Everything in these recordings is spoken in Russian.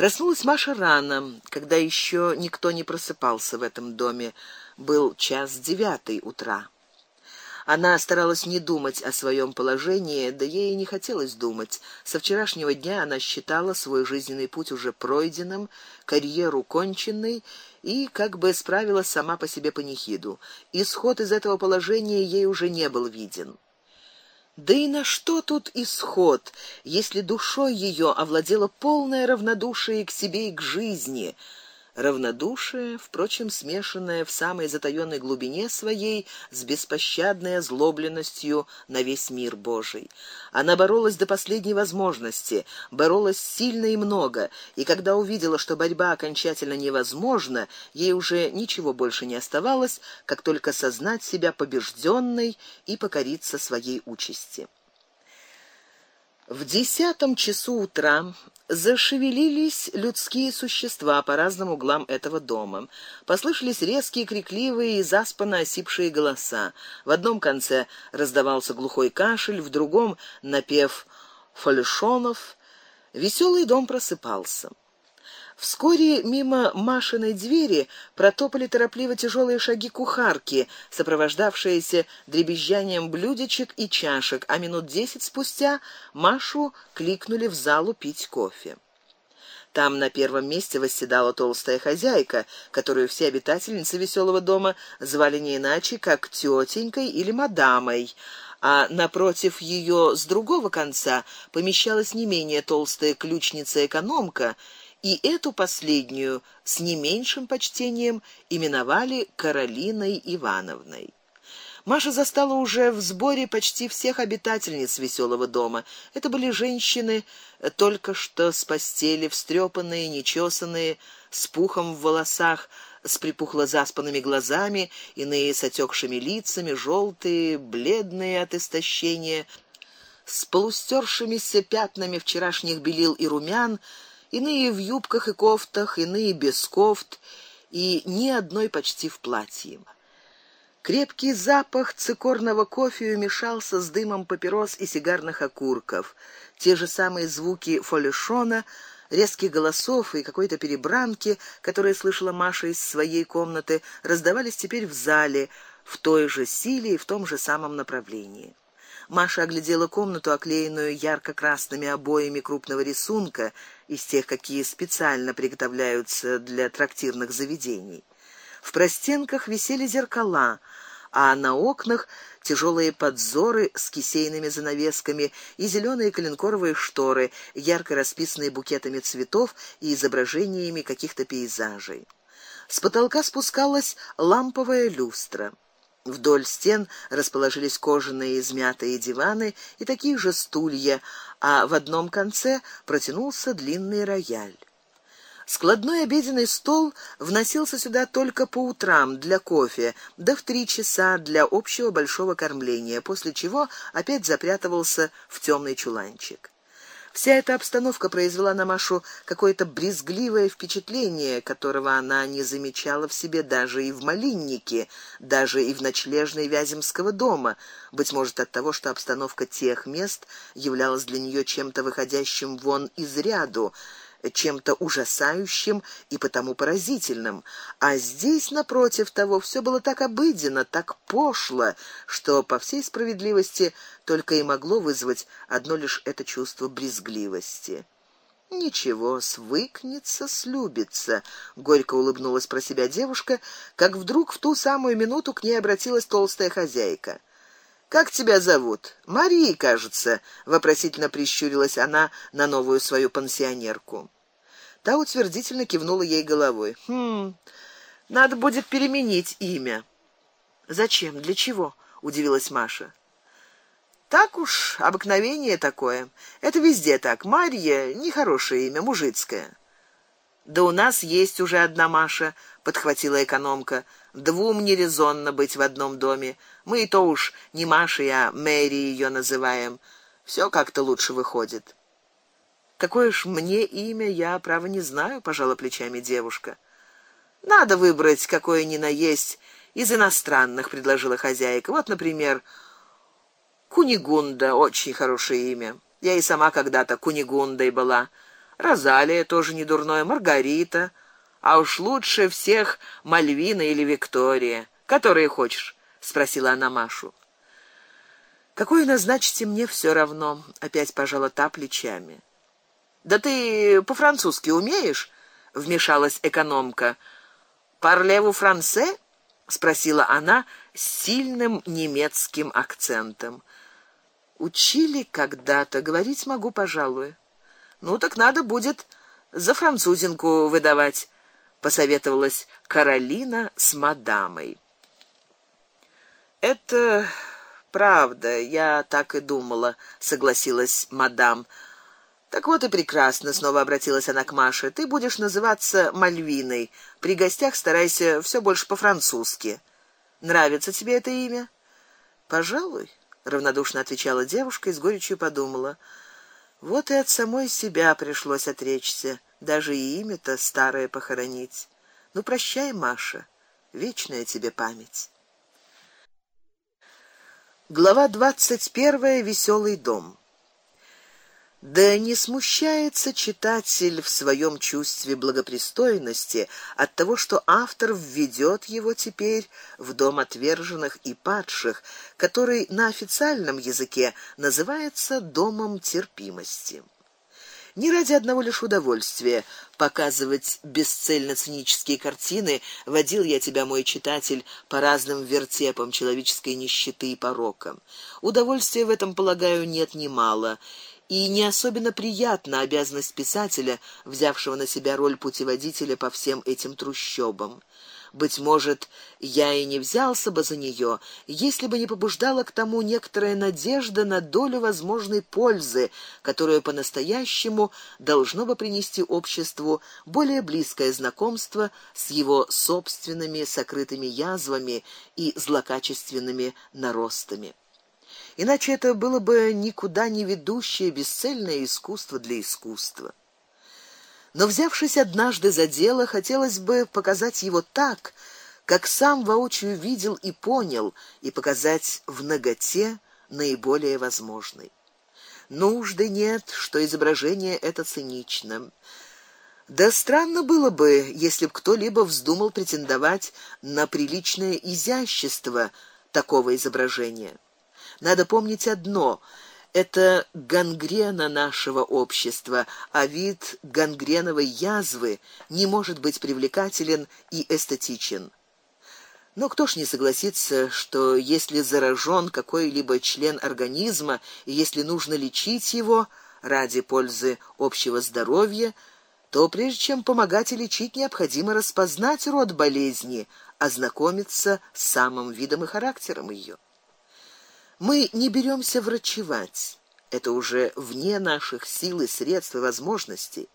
Проснулась Маша рано, когда еще никто не просыпался в этом доме. Был час девятый утра. Она старалась не думать о своем положении, да ей и не хотелось думать. Со вчерашнего дня она считала свой жизненный путь уже пройденным, карьеру конченной и как бы справилась сама по себе панихиду. Исход из этого положения ей уже не был виден. Да и на что тут исход, если душой ее овладело полное равнодушие к себе и к жизни? Равнодушие, впрочем, смешанное в самой затаённой глубине своей с беспощадной озлобленностью на весь мир Божий. Она боролась до последней возможности, боролась сильно и много, и когда увидела, что борьба окончательно невозможна, ей уже ничего больше не оставалось, как только сознать себя побежденной и покориться своей участи. В десятом часу утра зашевелились людские существа по разным углам этого дома. Послышались резкие, крикливые и заспанно осипшие голоса. В одном конце раздавался глухой кашель, в другом напев фальшонов. Веселый дом просыпался. Вскоре мимо Машиной двери протопали торопливо тяжелые шаги кухарки, сопровождавшиеся дребезжанием блюдечек и чашек, а минут десять спустя Машу кликнули в залу пить кофе. Там на первом месте восседала толстая хозяйка, которую все обитательницы веселого дома звали не иначе, как тетенькой или мадамой а напротив ее с другого конца помещалась не менее толстая ключница-экономка и эту последнюю с не меньшим почтением именовали Каролиной Ивановной. Маша застала уже в сборе почти всех обитательниц веселого дома. Это были женщины только что с постели, встрепанные, нечесанные, с пухом в волосах, с припухло заспанными глазами, иные с отекшими лицами, желтые, бледные от истощения, с полустершимися пятнами вчерашних белил и румян, иные в юбках и кофтах, иные без кофт, и ни одной почти в платье. Крепкий запах цикорного кофе мешался с дымом папирос и сигарных окурков. Те же самые звуки фолишона, резких голосов и какой-то перебранки, которые слышала Маша из своей комнаты, раздавались теперь в зале в той же силе и в том же самом направлении. Маша оглядела комнату, оклеенную ярко-красными обоями крупного рисунка, из тех, какие специально приготовляются для трактирных заведений. В простенках висели зеркала, а на окнах тяжелые подзоры с кисейными занавесками и зеленые коленкоровые шторы, ярко расписанные букетами цветов и изображениями каких-то пейзажей. С потолка спускалась ламповая люстра. Вдоль стен расположились кожаные измятые диваны и такие же стулья, а в одном конце протянулся длинный рояль. Складной обеденный стол вносился сюда только по утрам для кофе, да в три часа для общего большого кормления, после чего опять запрятывался в темный чуланчик. Вся эта обстановка произвела на Машу какое-то брезгливое впечатление, которого она не замечала в себе даже и в малиннике, даже и в ночлежной Вяземского дома, быть может от того, что обстановка тех мест являлась для нее чем-то выходящим вон из ряду, чем-то ужасающим и потому поразительным, а здесь напротив того все было так обыденно, так пошло, что по всей справедливости только и могло вызвать одно лишь это чувство брезгливости. Ничего, свыкнется, слюбится, горько улыбнулась про себя девушка, как вдруг в ту самую минуту к ней обратилась толстая хозяйка. Как тебя зовут? Мария, кажется, вопросительно прищурилась она на новую свою пансионерку. Та утвердительно кивнула ей головой. Хм. Надо будет переменить имя. Зачем? Для чего? удивилась Маша. Так уж обыкновение такое. Это везде так. Мария нехорошее имя, мужицкое. Да у нас есть уже одна Маша, подхватила экономка. Двум не резонно быть в одном доме. Мы и то уж не Машей, а Мэри ее называем. Все как-то лучше выходит. Какое ж мне имя, я право не знаю, пожала плечами девушка. Надо выбрать какое ни на есть из иностранных, предложила хозяйка. Вот, например, Кунигунда, очень хорошее имя. Я и сама когда-то Кунигундой была. Розалия тоже не дурная, Маргарита, а уж лучше всех Мальвина или Виктория. Которые хочешь? спросила она Машу. Какую назначите мне все равно, опять пожала та плечами. Да ты по-французски умеешь? вмешалась экономка. Парлеву франце? спросила она с сильным немецким акцентом. Учили когда-то, говорить могу, пожалуй. Ну так надо будет за французинку выдавать, посоветовалась Каролина с мадамой. Это правда, я так и думала, согласилась мадам. Так вот и прекрасно, снова обратилась она к Маше. Ты будешь называться Мальвиной. При гостях старайся все больше по-французски. Нравится тебе это имя? Пожалуй, равнодушно отвечала девушка и с горечью подумала: вот и от самой себя пришлось отречься, даже и имя-то старое похоронить. Ну прощай, Маша, вечная тебе память. Глава двадцать первая. Веселый дом. Да не смущается читатель в своем чувстве благопристойности от того, что автор введет его теперь в дом отверженных и падших, который на официальном языке называется домом терпимости. Не ради одного лишь удовольствия показывать бесцельно цинические картины водил я тебя, мой читатель, по разным вертепам человеческой нищеты и порока. Удовольствия в этом, полагаю, нет немало и не особенно приятна обязанность писателя, взявшего на себя роль путеводителя по всем этим трущобам. Быть может, я и не взялся бы за нее, если бы не побуждала к тому некоторая надежда на долю возможной пользы, которую по-настоящему должно бы принести обществу более близкое знакомство с его собственными сокрытыми язвами и злокачественными наростами. Иначе это было бы никуда не ведущее бесцельное искусство для искусства. Но взявшись однажды за дело, хотелось бы показать его так, как сам воочию видел и понял, и показать в наготе наиболее возможной. Нужды нет, что изображение это цинично. Да странно было бы, если б кто-либо вздумал претендовать на приличное изящество такого изображения. Надо помнить одно: это гангрена нашего общества, а вид гангреновой язвы не может быть привлекателен и эстетичен. Но кто ж не согласится, что если заражен какой-либо член организма, и если нужно лечить его ради пользы общего здоровья, то прежде чем помогать и лечить, необходимо распознать род болезни, ознакомиться с самым видом и характером ее. Мы не беремся врачевать. Это уже вне наших сил и средств и возможностей.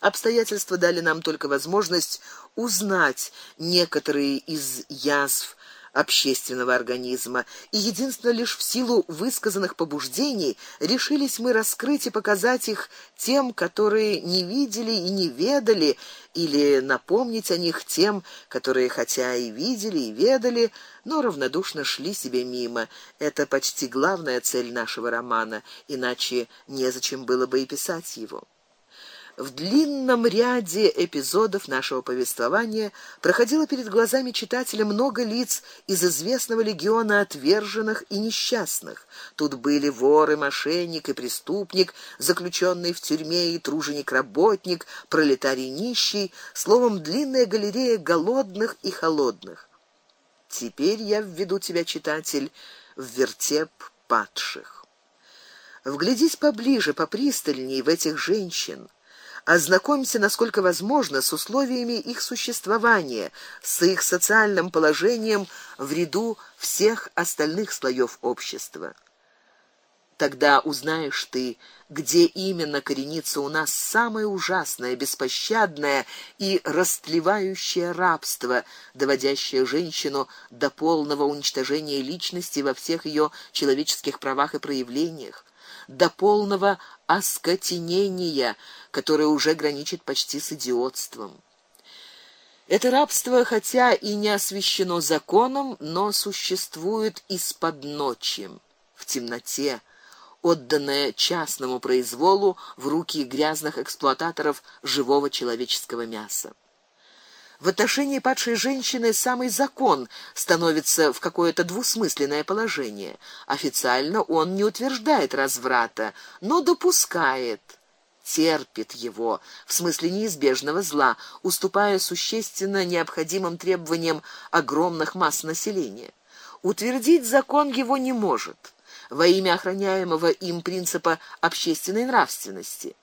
Обстоятельства дали нам только возможность узнать некоторые из язв общественного организма, и единственно лишь в силу высказанных побуждений решились мы раскрыть и показать их тем, которые не видели и не ведали, или напомнить о них тем, которые хотя и видели и ведали, но равнодушно шли себе мимо. Это почти главная цель нашего романа, иначе незачем было бы и писать его. В длинном ряде эпизодов нашего повествования проходило перед глазами читателя много лиц из известного легиона отверженных и несчастных. Тут были воры, мошенник и преступник, заключенный в тюрьме и труженик-работник, пролетарий нищий, словом, длинная галерея голодных и холодных. Теперь я введу тебя, читатель, в вертеп падших. Вглядись поближе, попристальней в этих женщин ознакомься, насколько возможно, с условиями их существования, с их социальным положением в ряду всех остальных слоев общества. Тогда узнаешь ты, где именно коренится у нас самое ужасное, беспощадное и растлевающее рабство, доводящее женщину до полного уничтожения личности во всех ее человеческих правах и проявлениях, до полного оскотинения, которое уже граничит почти с идиотством. Это рабство, хотя и не освящено законом, но существует из-под ночи, в темноте, отданное частному произволу в руки грязных эксплуататоров живого человеческого мяса. В отношении падшей женщины самый закон становится в какое-то двусмысленное положение. Официально он не утверждает разврата, но допускает терпит его в смысле неизбежного зла, уступая существенно необходимым требованиям огромных масс населения. Утвердить закон его не может во имя охраняемого им принципа общественной нравственности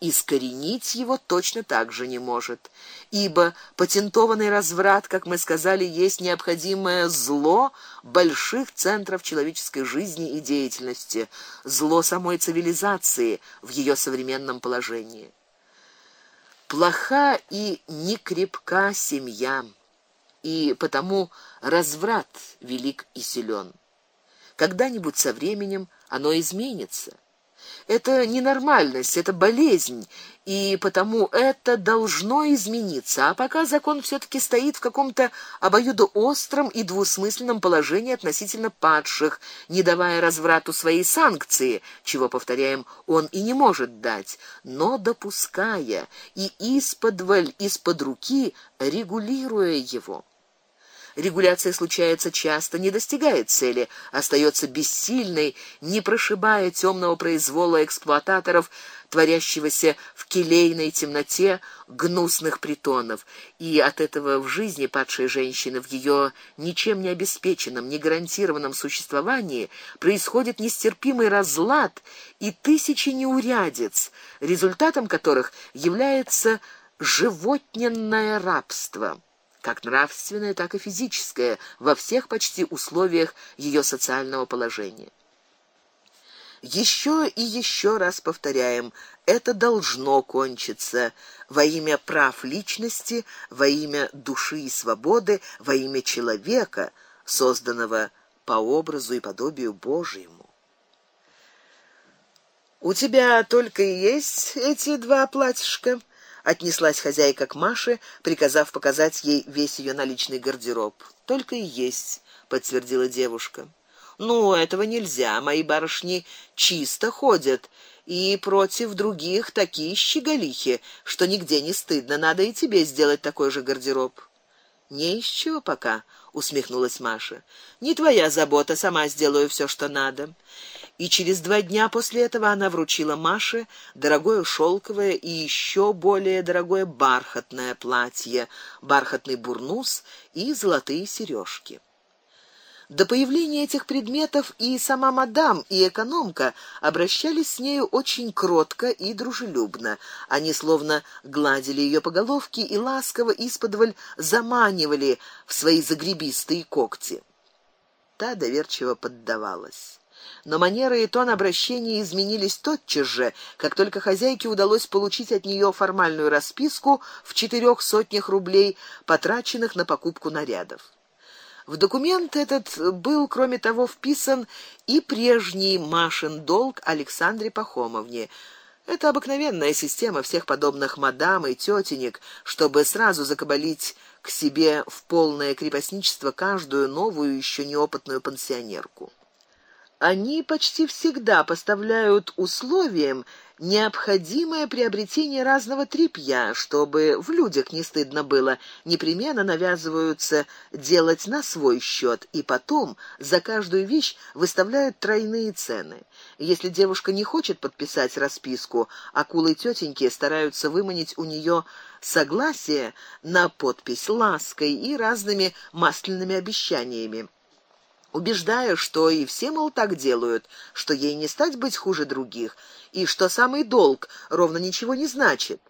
искоренить его точно так же не может, ибо патентованный разврат, как мы сказали, есть необходимое зло больших центров человеческой жизни и деятельности, зло самой цивилизации в ее современном положении. Плоха и некрепка семья, и потому разврат велик и силен. Когда-нибудь со временем оно изменится это ненормальность, это болезнь, и потому это должно измениться. А пока закон все таки стоит в каком-то обоюдоостром и двусмысленном положении относительно падших, не давая разврату своей санкции, чего, повторяем, он и не может дать, но допуская и исподволь, из-под руки регулируя его. Регуляция случается часто, не достигает цели, остается бессильной, не прошибая темного произвола эксплуататоров, творящегося в келейной темноте гнусных притонов, и от этого в жизни падшей женщины в ее ничем не обеспеченном, не гарантированном существовании происходит нестерпимый разлад и тысячи неурядиц, результатом которых является животненное рабство как нравственное, так и физическое, во всех почти условиях ее социального положения. Еще и еще раз повторяем, это должно кончиться во имя прав личности, во имя души и свободы, во имя человека, созданного по образу и подобию Божьему. У тебя только и есть эти два платьишка, отнеслась хозяйка к Маше, приказав показать ей весь ее наличный гардероб. Только и есть, подтвердила девушка. Ну, этого нельзя, мои барышни чисто ходят и против других такие щеголихи, что нигде не стыдно, надо и тебе сделать такой же гардероб. Не еще пока, усмехнулась Маша. Не твоя забота, сама сделаю все, что надо и через два дня после этого она вручила Маше дорогое шелковое и еще более дорогое бархатное платье, бархатный бурнус и золотые сережки. До появления этих предметов и сама мадам, и экономка обращались с нею очень кротко и дружелюбно. Они словно гладили ее по головке и ласково исподволь заманивали в свои загребистые когти. Та доверчиво поддавалась но манеры и тон обращения изменились тотчас же, как только хозяйке удалось получить от нее формальную расписку в четырех сотнях рублей, потраченных на покупку нарядов. В документ этот был, кроме того, вписан и прежний Машин долг Александре Пахомовне. Это обыкновенная система всех подобных мадам и тетенек, чтобы сразу закабалить к себе в полное крепостничество каждую новую еще неопытную пансионерку они почти всегда поставляют условием необходимое приобретение разного тряпья, чтобы в людях не стыдно было, непременно навязываются делать на свой счет и потом за каждую вещь выставляют тройные цены. Если девушка не хочет подписать расписку, акулы тетеньки стараются выманить у нее согласие на подпись лаской и разными масляными обещаниями убеждая, что и все мол так делают, что ей не стать быть хуже других, и что самый долг ровно ничего не значит.